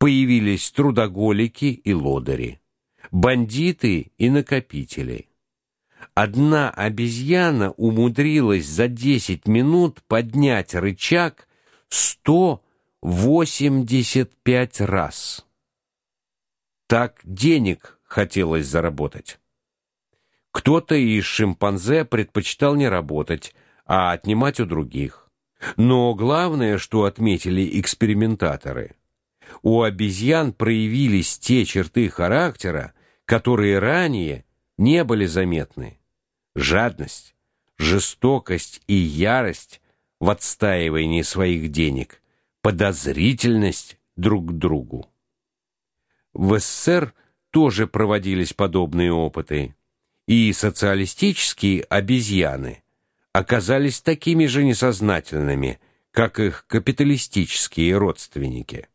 Появились трудоголики и лодыри, бандиты и накопители. Одна обезьяна умудрилась за 10 минут поднять рычаг 185 раз. Так денег хотелось заработать. Кто-то из шимпанзе предпочитал не работать, а отнимать у других. Но главное, что отметили экспериментаторы, у обезьян проявились те черты характера, которые ранее не были заметны. Жадность, жестокость и ярость в отстаивании своих денег, подозрительность друг к другу. В СССР тоже проводились подобные опыты, и социалистические обезьяны оказались такими же несознательными, как их капиталистические родственники.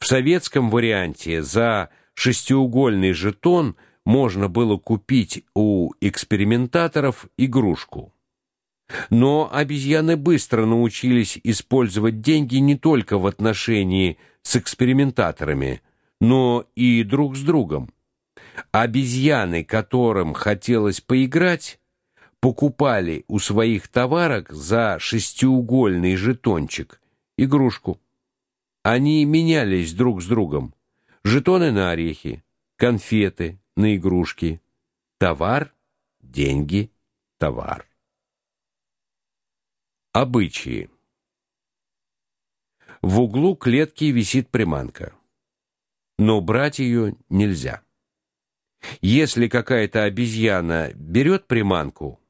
В советском варианте за шестиугольный жетон можно было купить у экспериментаторов игрушку. Но обезьяны быстро научились использовать деньги не только в отношении с экспериментаторами, но и друг с другом. Обезьяны, которым хотелось поиграть, покупали у своих товарок за шестиугольный жетончик игрушку. Они менялись друг с другом. Жетоны на орехи, конфеты на игрушки, товар, деньги, товар. Обычаи. В углу клетки висит приманка но брать ее нельзя. Если какая-то обезьяна берет приманку,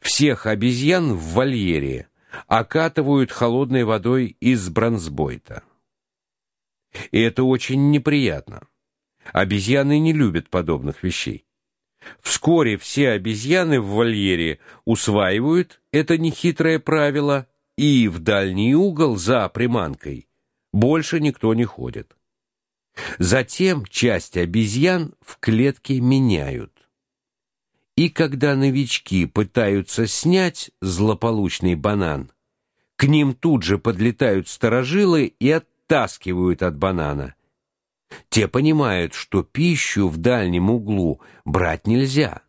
всех обезьян в вольере окатывают холодной водой из бронзбойта. И это очень неприятно. Обезьяны не любят подобных вещей. Вскоре все обезьяны в вольере усваивают это нехитрое правило, и в дальний угол за приманкой больше никто не ходит. Затем часть обезьян в клетке меняют. И когда новички пытаются снять злополучный банан, к ним тут же подлетают старожилы и оттаскивают от банана. Те понимают, что пищу в дальнем углу брать нельзя.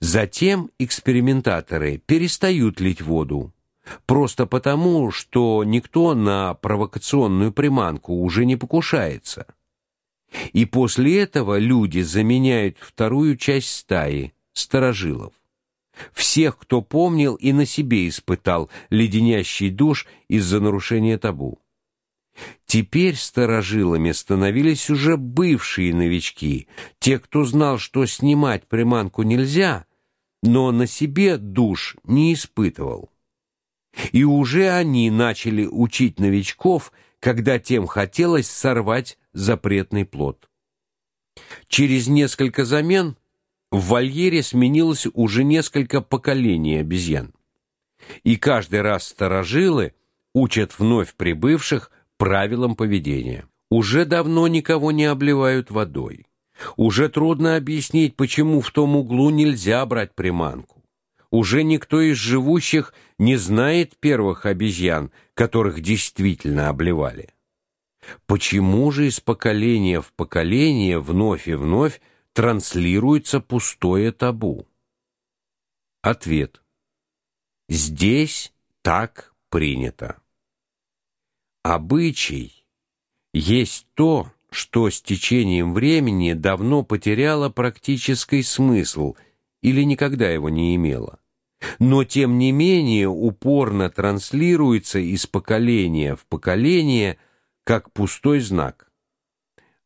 Затем экспериментаторы перестают лить воду, Просто потому, что никто на провокационную приманку уже не покушается. И после этого люди заменяют вторую часть стаи старожилов. Всех, кто помнил и на себе испытал леденящий душ из-за нарушения табу. Теперь старожилами становились уже бывшие новички, те, кто знал, что снимать приманку нельзя, но на себе душ не испытывал. И уже они начали учить новичков, когда тем хотелось сорвать запретный плод. Через несколько замен в вольере сменилось уже несколько поколений обезьян. И каждый раз старожилы учат вновь прибывших правилам поведения. Уже давно никого не обливают водой. Уже трудно объяснить, почему в том углу нельзя брать приманку. Уже никто из живущих не знает первых обезьян, которых действительно обливали. Почему же из поколения в поколение вновь и вновь транслируется пустое табу? Ответ. Здесь так принято. Обычай есть то, что с течением времени давно потеряло практический смысл или никогда его не имело но тем не менее упорно транслируется из поколения в поколение как пустой знак.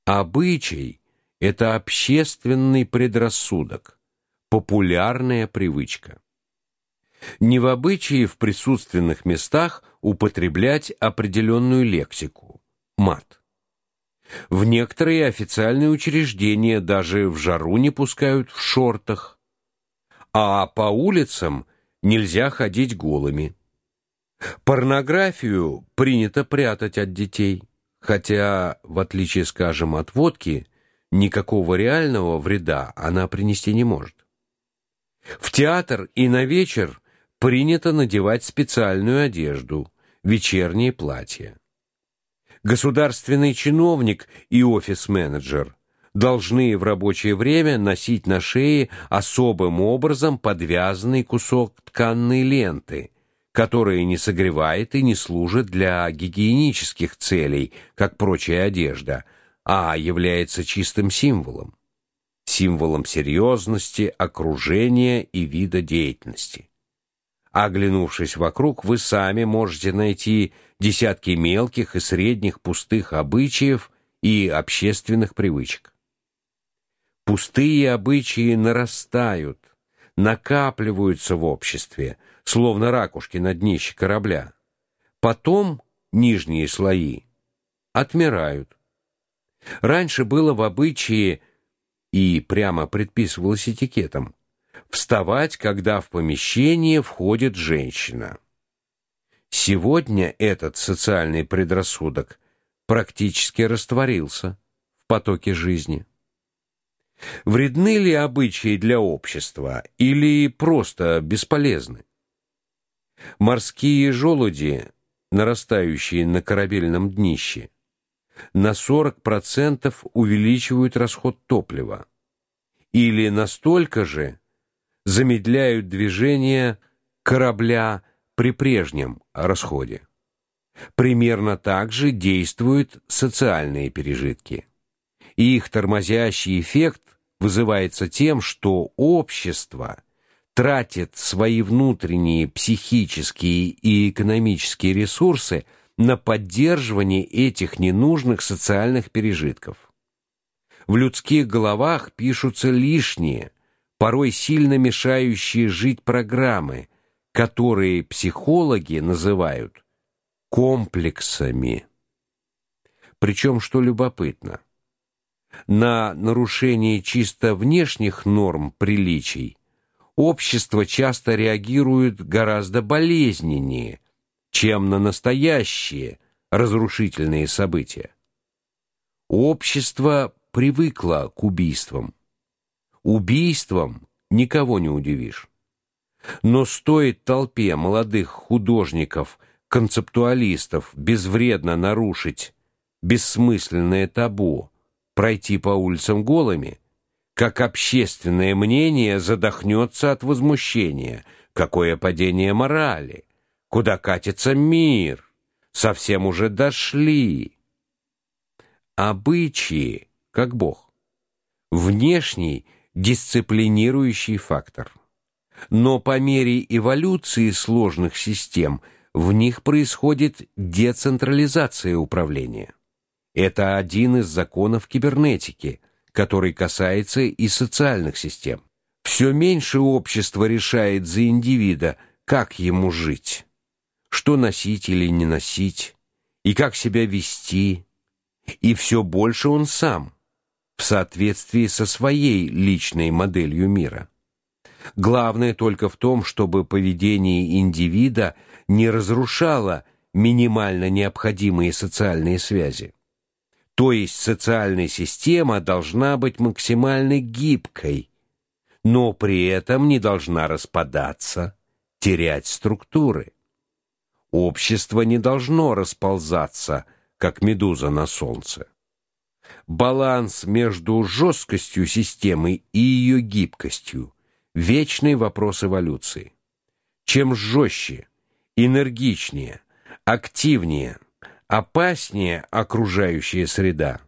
Обычай это общественный предрассудок, популярная привычка. Не в обычае в присутственных местах употреблять определенную лексику мат. В некоторые официальные учреждения даже в жару не пускают в шортах а по улицам нельзя ходить голыми. Порнографию принято прятать от детей, хотя, в отличие, скажем, от водки, никакого реального вреда она принести не может. В театр и на вечер принято надевать специальную одежду, вечерние платья. Государственный чиновник и офис-менеджер должны в рабочее время носить на шее особым образом подвязанный кусок тканной ленты, которая не согревает и не служит для гигиенических целей, как прочая одежда, а является чистым символом, символом серьезности, окружения и вида деятельности. Оглянувшись вокруг, вы сами можете найти десятки мелких и средних пустых обычаев и общественных привычек. Пустые обычаи нарастают, накапливаются в обществе, словно ракушки на днище корабля. Потом нижние слои отмирают. Раньше было в обычае и прямо предписывалось этикетом вставать, когда в помещение входит женщина. Сегодня этот социальный предрассудок практически растворился в потоке жизни. Вредны ли обычаи для общества или просто бесполезны? Морские желуди, нарастающие на корабельном днище, на 40% увеличивают расход топлива или настолько же замедляют движение корабля при прежнем расходе. Примерно так же действуют социальные пережитки. их тормозящий эффект вызывается тем, что общество тратит свои внутренние психические и экономические ресурсы на поддерживание этих ненужных социальных пережитков. В людских головах пишутся лишние, порой сильно мешающие жить программы, которые психологи называют комплексами. Причем, что любопытно, на нарушение чисто внешних норм приличий общество часто реагирует гораздо болезненнее, чем на настоящие разрушительные события. Общество привыкло к убийствам. Убийством никого не удивишь. Но стоит толпе молодых художников, концептуалистов безвредно нарушить бессмысленное табу, пройти по улицам голыми, как общественное мнение задохнется от возмущения. Какое падение морали? Куда катится мир? Совсем уже дошли. Обычаи, как Бог. Внешний дисциплинирующий фактор. Но по мере эволюции сложных систем в них происходит децентрализация управления. Это один из законов кибернетики, который касается и социальных систем. Все меньше общество решает за индивида, как ему жить, что носить или не носить, и как себя вести, и все больше он сам в соответствии со своей личной моделью мира. Главное только в том, чтобы поведение индивида не разрушало минимально необходимые социальные связи. То есть социальная система должна быть максимально гибкой, но при этом не должна распадаться, терять структуры. Общество не должно расползаться, как медуза на солнце баланс между жесткостью системы и ее гибкостью вечный вопрос эволюции. Чем жестче, энергичнее, активнее, опаснее окружающая среда,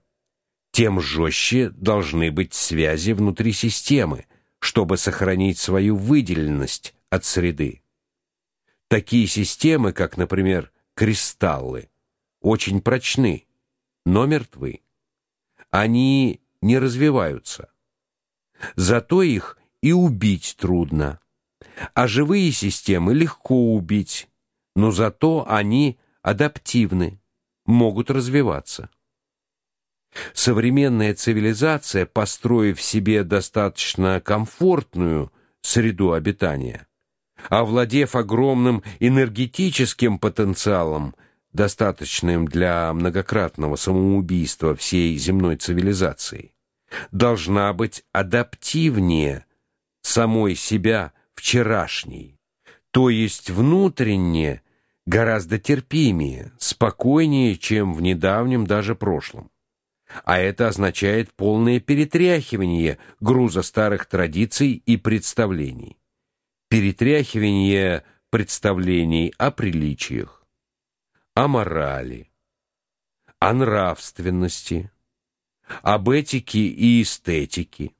тем жестче должны быть связи внутри системы, чтобы сохранить свою выделенность от среды. Такие системы, как, например, кристаллы, очень прочны, но мертвы они не развиваются. Зато их и убить трудно. А живые системы легко убить, но зато они адаптивны, могут развиваться. Современная цивилизация, построив себе достаточно комфортную среду обитания, овладев огромным энергетическим потенциалом, достаточным для многократного самоубийства всей земной цивилизации, должна быть адаптивнее самой себя вчерашней, то есть внутренне гораздо терпимее, спокойнее, чем в недавнем даже прошлом. А это означает полное перетряхивание груза старых традиций и представлений. Перетряхивание представлений о приличиях, о морали, о нравственности, об этике и эстетике,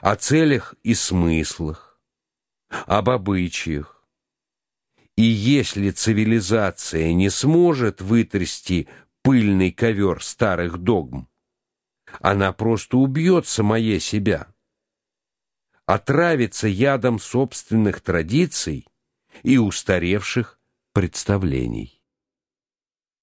о целях и смыслах, об обычаях. И если цивилизация не сможет вытрясти пыльный ковер старых догм, она просто убьет самое себя, отравится ядом собственных традиций и устаревших представлений.